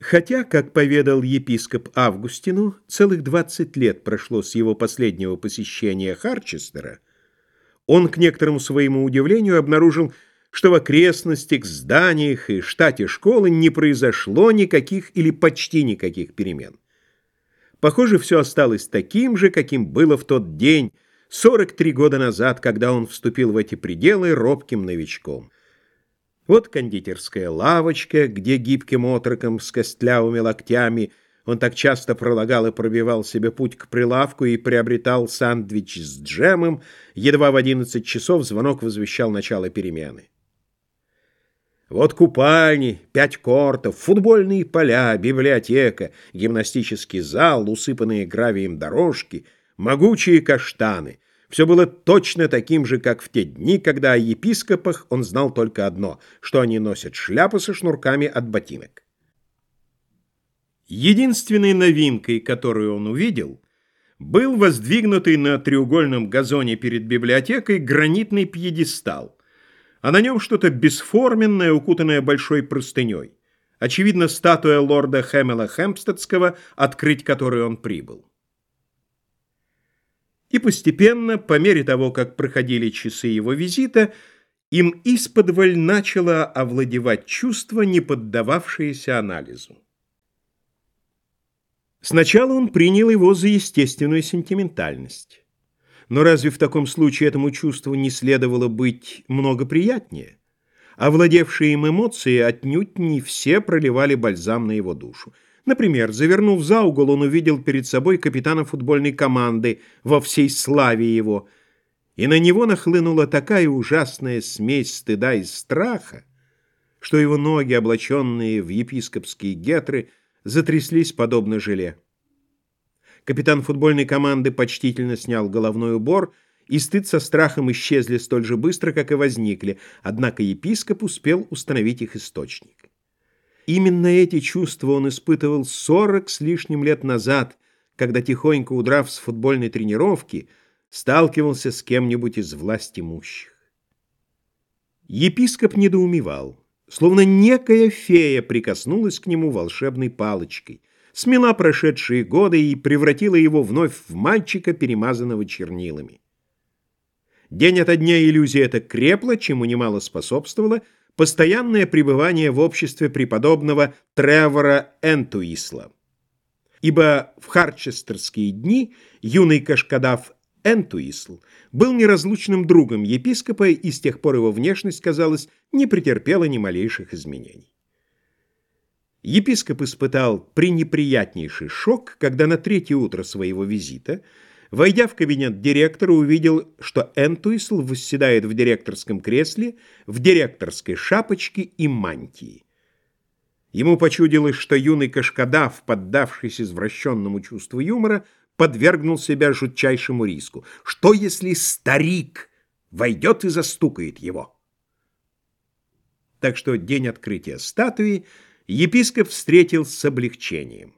Хотя, как поведал епископ Августину, целых 20 лет прошло с его последнего посещения Харчестера, он, к некоторому своему удивлению, обнаружил, что в окрестностях, зданиях и штате школы не произошло никаких или почти никаких перемен. Похоже, все осталось таким же, каким было в тот день, 43 года назад, когда он вступил в эти пределы робким новичком. Вот кондитерская лавочка, где гибким отроком с костлявыми локтями он так часто пролагал и пробивал себе путь к прилавку и приобретал сандвич с джемом, едва в одиннадцать часов звонок возвещал начало перемены. Вот купальни, пять кортов, футбольные поля, библиотека, гимнастический зал, усыпанные гравием дорожки, могучие каштаны — все было точно таким же, как в те дни, когда о епископах он знал только одно, что они носят шляпы со шнурками от ботинок. Единственной новинкой, которую он увидел, был воздвигнутый на треугольном газоне перед библиотекой гранитный пьедестал, а на нем что-то бесформенное, укутанное большой простыней. Очевидно, статуя лорда Хэмела Хэмпстедского, открыть которую он прибыл. Постепенно, по мере того, как проходили часы его визита, им исподволь начало овладевать чувство, не поддававшееся анализу. Сначала он принял его за естественную сентиментальность. Но разве в таком случае этому чувству не следовало быть много приятнее? Овладевшие им эмоции отнюдь не все проливали бальзам на его душу. Например, завернув за угол, он увидел перед собой капитана футбольной команды во всей славе его, и на него нахлынула такая ужасная смесь стыда и страха, что его ноги, облаченные в епископские гетры, затряслись подобно желе. Капитан футбольной команды почтительно снял головной убор, и стыд со страхом исчезли столь же быстро, как и возникли, однако епископ успел установить их источник. Именно эти чувства он испытывал сорок с лишним лет назад, когда, тихонько удрав с футбольной тренировки, сталкивался с кем-нибудь из власть имущих. Епископ недоумевал, словно некая фея прикоснулась к нему волшебной палочкой, смела прошедшие годы и превратила его вновь в мальчика, перемазанного чернилами. День ото дня иллюзия эта крепла, чему немало способствовало — постоянное пребывание в обществе преподобного Тревора Энтуисла. Ибо в харчестерские дни юный кашкадав Энтуисл был неразлучным другом епископа, и с тех пор его внешность, казалось, не претерпела ни малейших изменений. Епископ испытал пренеприятнейший шок, когда на третье утро своего визита – Войдя в кабинет директора, увидел, что Энтуисл восседает в директорском кресле, в директорской шапочке и мантии. Ему почудилось, что юный кашкадав, поддавшись извращенному чувству юмора, подвергнул себя жутчайшему риску. Что, если старик войдет и застукает его? Так что день открытия статуи епископ встретил с облегчением.